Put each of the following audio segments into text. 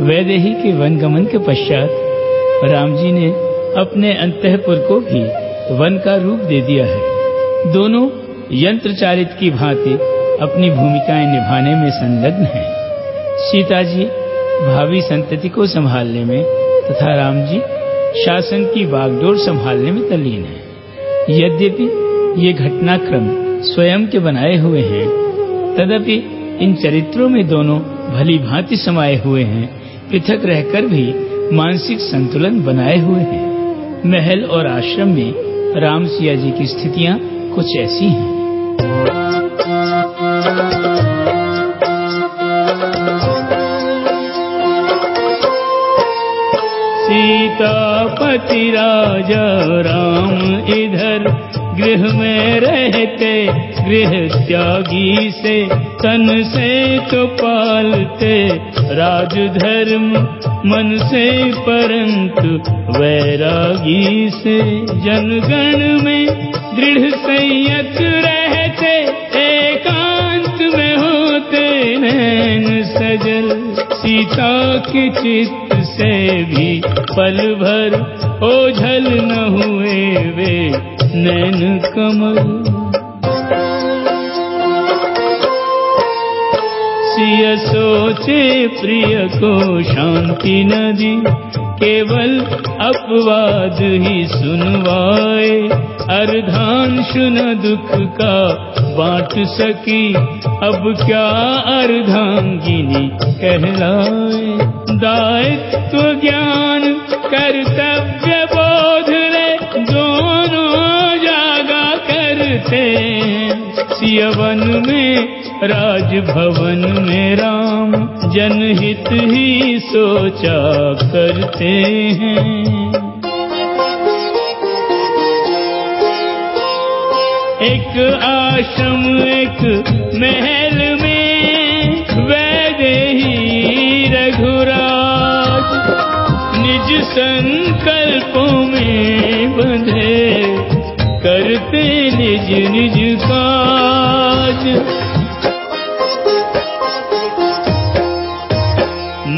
वैदेही के वनगमन के पश्चात राम जी ने अपने अंतःपुर को भी वन का रूप दे दिया है। दोनों यंत्र चालित की भांति अपनी भूमिकाएँ निभाने में संलग्न हैं। सीता जी भावी संतति को संभालने में तथा राम जी शासन की बागडोर संभालने में तल्लीन है। यद्यपि ये घटनाक्रम स्वयं के बनाए हुए हैं, तदपि इन चरित्रों में दोनों भली भांति समाये हुए हैं। पृथक रहकर भी मानसिक संतुलन बनाए हुए हैं। महल और आश्रम में राम सिया जी की स्थितियाँ कुछ ऐसी हैं। सीतापति राजा राम इधर गृह में रहते गृह त्यागी से, तन से तो पालते। राज धर्म मन से परंतु वैरागी से। जनगण में दृढ़ संयत रहते, एकांत में होते नैन सजल। सीता के चित्त से भी पल भर ओझल न हुए वे, नैन कमल। सिय सोचे प्रिय को शांति न दी केवल अपवाद ही सुनवाए। अर्धांशु न दुख का बांट सकी, अब क्या अर्धांगिनी कहलाए? दायित्व ज्ञान, कर्तव्य बोध ले दोनों करते सियवन में, राजभवन में राम जनहित ही सोचा करते हैं। एक आश्रम, एक महल में करते निज निज काज।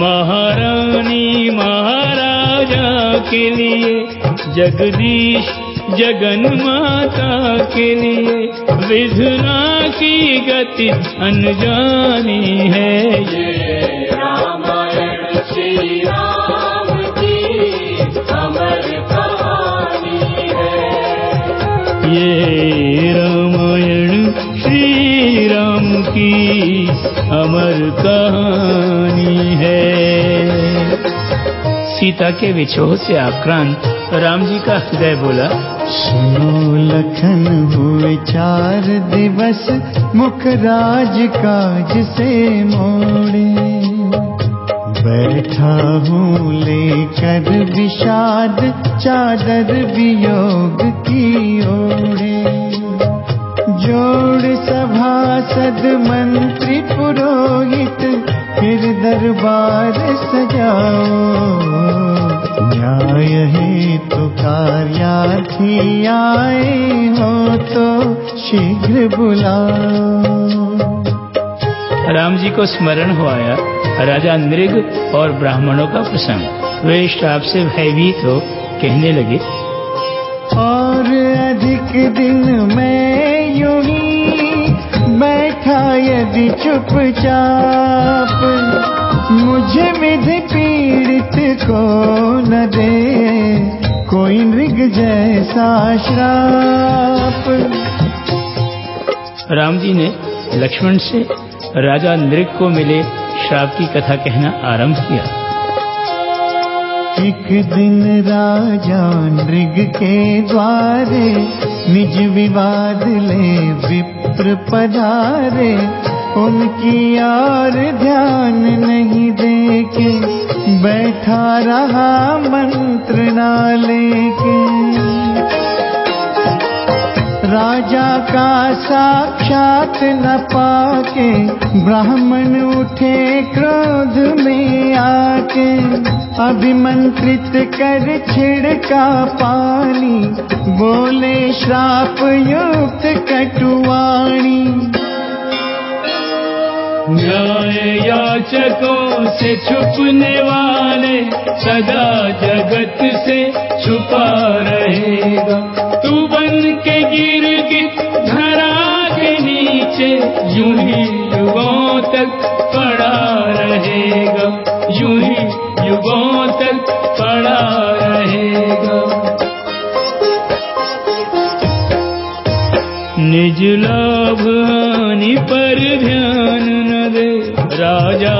महारानी महाराजा के लिए, जगदीश जगन माता के लिए, विधुना की गति अनजानी है ये। ये रामायण श्री राम की अमर कहानी है। सीता के विछोह से आक्रांत राम जी का हृदय बोला, सुनो लखन, हुए चार दिवस मुख राज काज से मोड़े। बैठा हूँ लेकर विषाद चादर वियोग की ओढ़े जोड़ सभासद मंत्री पुरोहित, फिर दरबार सजाओ। न्याय है तो कार्यार्थी आए हो तो शीघ्र बुलाओ। राम जी को स्मरण हो आया। राजा नृग और ब्राह्मणों का प्रसंग। वे श्राप से भयभीत हो कहने लगे। और अधिक दिन मैं यूँ ही बैठा यदि चुपचाप मुझे विधि पीड़ित को न दे कोई मृग जैसा श्राप। राम जी ने लक्ष्मण से राजा नृग को मिले श्राप की कथा कहना आरंभ किया। एक दिन राजा नृग के द्वारे निज विवाद ले विप्र पधारे। उनकी यार ध्यान नहीं देके बैठा रहा मंत्र ना लेके। राजा का साक्षात न पाके, ब्राह्मण उठे क्रोध में आके, अभिमंत्रित कर छिड़का पानी, बोले श्राप युक्त कटुवाणी न्याय याचकों से छुपने वाले, सदा जगत से छुपा रहेगा। के गिर गिर धरा के नीचे यूँ ही युगों तक पड़ा रहेगा। यूँ ही युगों तक पड़ा रहेगा। निज लाभ हानि पर ध्यान न दे, राजा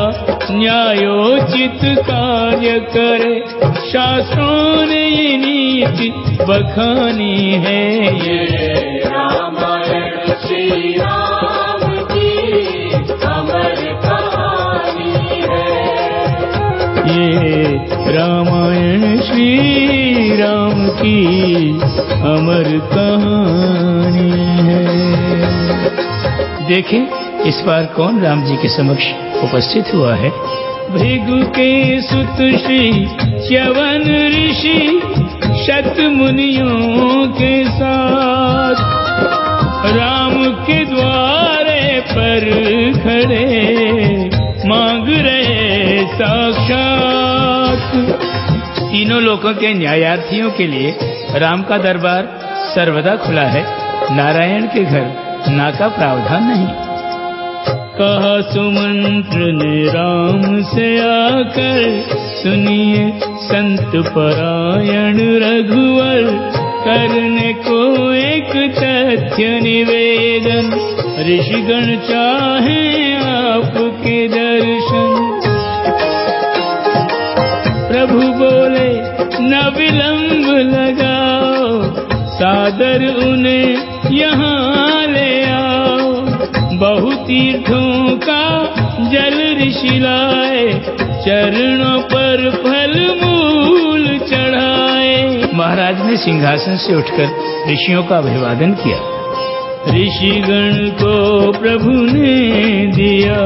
न्यायोचित कार्य करे। शास्त्रों ने ये नीति बखानी है ये। रामायण श्री राम की अमर कहानी है ये रामायण श्री राम की अमर कहानी है। देखें इस बार कौन राम जी के समक्ष उपस्थित हुआ है? भृगु के सुत श्री, च्यवन ऋषि शत मुनियों के साथ राम के द्वारे पर खड़े मांग रहे साक्षात। तीनों लोकों के न्यायार्थियों के लिए राम का दरबार सर्वदा खुला है। नारायण के घर ना का प्रावधान नहीं। कहा सुमंत्र ने राम से आकर, सुनिए संत परायण रघुवर, करने को एक तथ्य निवेदन। ऋषिगण चाहे आपके दर्शन। प्रभु बोले, न विलंब लगाओ, सादर उन्हें यहाँ ले आओ। बहु तीर्थों का जल ऋषि लाए चरणों पर फल मूल चढ़ाए। महाराज ने सिंहासन से उठकर ऋषियों का अभिवादन किया। ऋषिगण को प्रभु ने दिया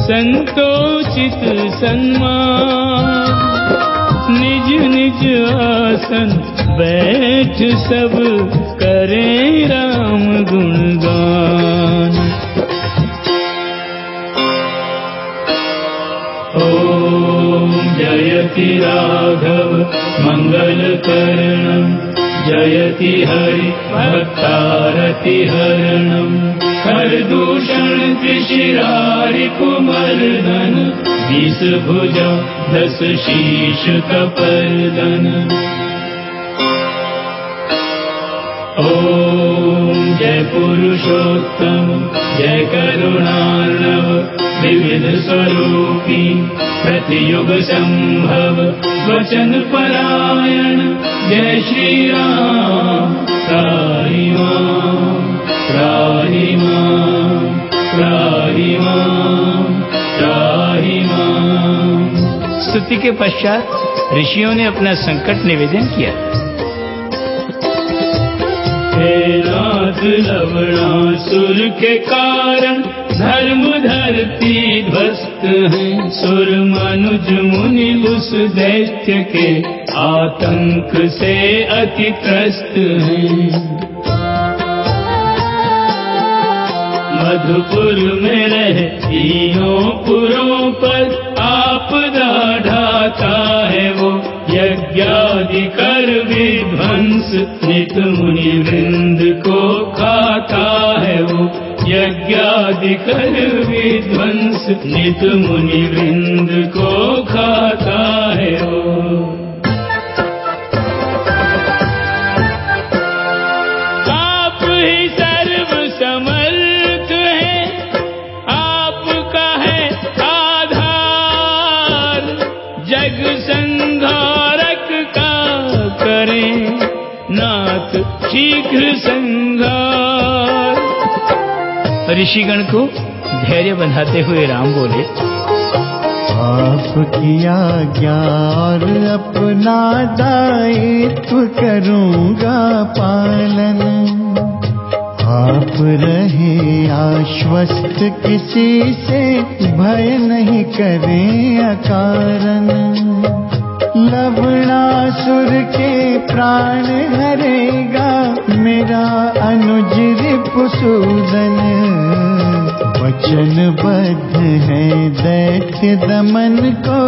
संतोषित सम्मान निज निज आसन बैठ सब करें राम गुणगान। जयति राघव मङ्गलकरणम् जयति हरि भक्तारतिहरणम् हरदूषण त्रिशिरारिपुमर्दन विषभुजा दश शीश कपर्दन। ॐ जय पुरुषोत्तम, जय करुणार्णव, विविध स्वरूपी, प्रतियुग संभव, वचन परायण, जय श्री राम त्राहि माँ त्राहि माँ त्राहि माँ त्राहि माँ। स्तुति के पश्चात ऋषियों ने अपना संकट निवेदन किया। नाथ लवणासुर के कारण धर्म धरती ध्वस्त है। सुर मनुज मुनि उस दैत्य के आतंक से अति त्रस्त हैं। मधुपुर में रह तीनों पुरों पर आपदा ढाता है वो यज्ञादि कर विध्वंस। नित मुनि वृंद को खाता है वो कर विध्वंस नित मुनि वृंद को खाता है वो। ऋषिगण को धैर्य बंधाते हुए राम बोले आपकी आज्ञा और अपना दायित्व करूँगा पालन। आप रहे आश्वस्त किसी से, भय नहीं करें अकारण। लवणासुर के प्राण हरेगा मेरा अनुज रिपुसूदन वचनबद्ध है दैत्य दमन को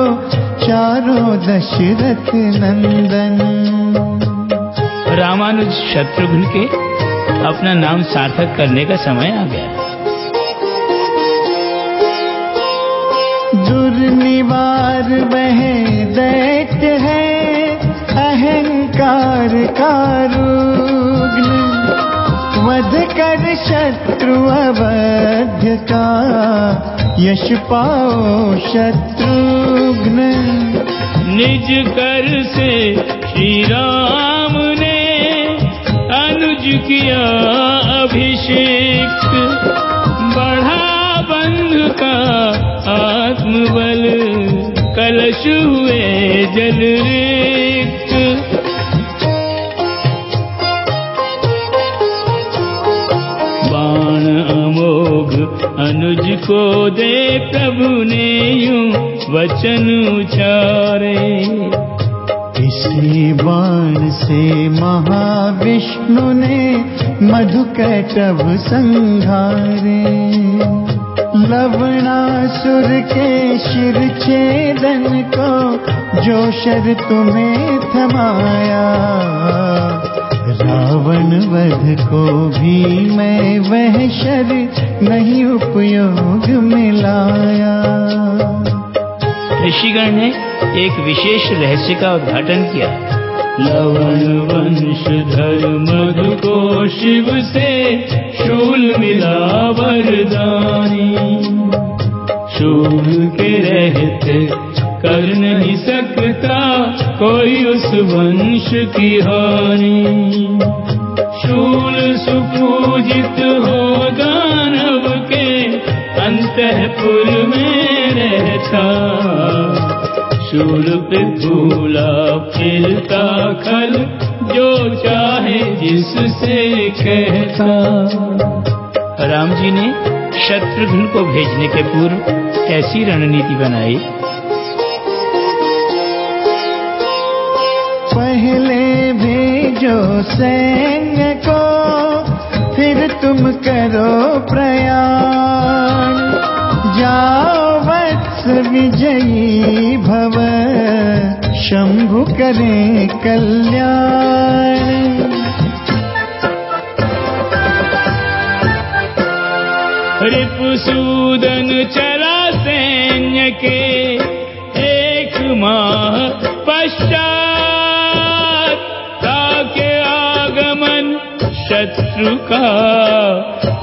चारों दशरथ नंदन। रामानुज शत्रुघ्न के अपना नाम सार्थक करने का समय आ गया दुर्निवार वह दैत्य है, अहंकार का रुग्ण। वध कर शत्रु अवध्य का यश पाओ शत्रुघ्न। निज कर से श्री राम ने अनुज किया अभिषेक। आत्मबल कलश हुए जल रिक्त बाण अमोघ अनुज को दे प्रभु ने यूं वचन उचारे। इसी बाण से महाविष्णु ने मधुकैटभ संघारे लवणासुर के शिर छेदन को जो शर तुम्हें थमाया। रावण वध को भी मैं वह शर नहीं उपयोग मिलाया ऋषिगण ने एक विशेष रहस्य का उद्घाटन किया। लवण वंश धर्म को शिव से शूल मिला वरदानी। शूल के रहते कर नहीं सकता कोई उस वंश की हानि। शूल सुपूजित हो दानव के अंतपुर में रहता। शूल पे फूला फिरता खल, जो चाहे जिससे कहता। राम जी ने शत्रुघ्न को भेजने के पूर्व ऐसी रणनीति बनाई। पहले भेजो सैन्य को, फिर तुम करो प्रयाण। जाओ वत्स विजयी शंभु करे कल्याण। रिपुसूदन चला सैन्य के एक माह पश्चात, ताके आगमन शत्रु का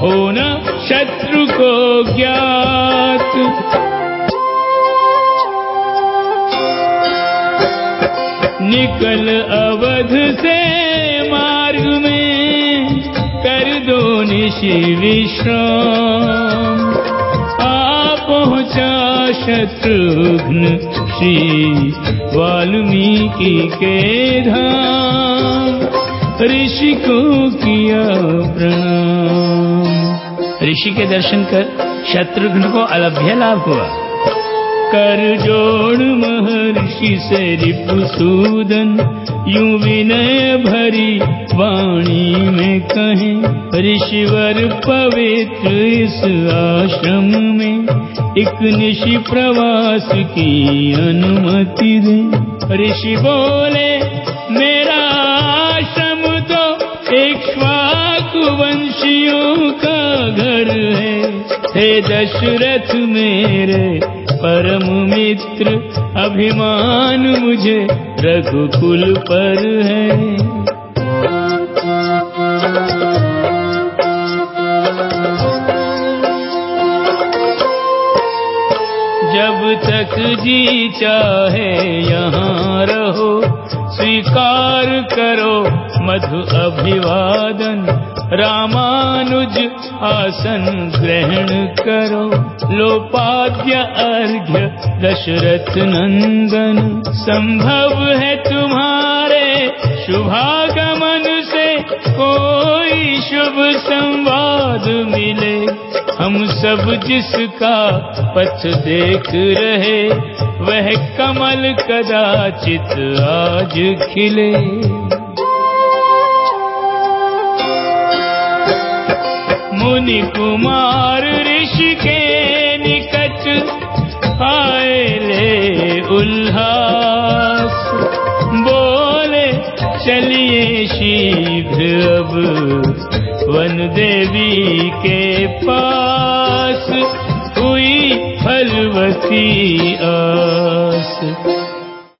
होना शत्रु को ज्ञात। निकल अवध से मार्ग में कर दो निशि विश्राम। आ पहुँचा शत्रुघ्न श्री वाल्मीकि के धाम। ऋषि को किया प्रणाम। ऋषि के दर्शन कर शत्रुघ्न को अलभ्य लाभ हुआ। कर जोड़ महर्षि से रिपुसूदन यूँ विनय भरी वाणी में कहें, ऋषिवर पवित्र इस आश्रम में एक निशि प्रवास की अनुमति दे। ऋषि बोले, मेरा आश्रम तो एक वंशियों का घर है। हे दशरथ मेरे परम मित्र अभिमान मुझे रघुकुल पर है। जब तक जी चाहे यहाँ रहो, स्वीकार करो मधु अभिवादन। रामानुज आसन ग्रहण करो। लोपाद्य अर्घ्य दशरथ नंदन। संभव है तुम्हारे शुभागमन से कोई शुभ संवाद मिले। हम सब जिसका पथ देख रहे, वह कमल कदाचित आज खिले। मुनि कुमार ऋषि के निकट आए ले उल्लास। बोले, चलिए शीघ्र अब वन देवी के पास। हुई फलवती आस।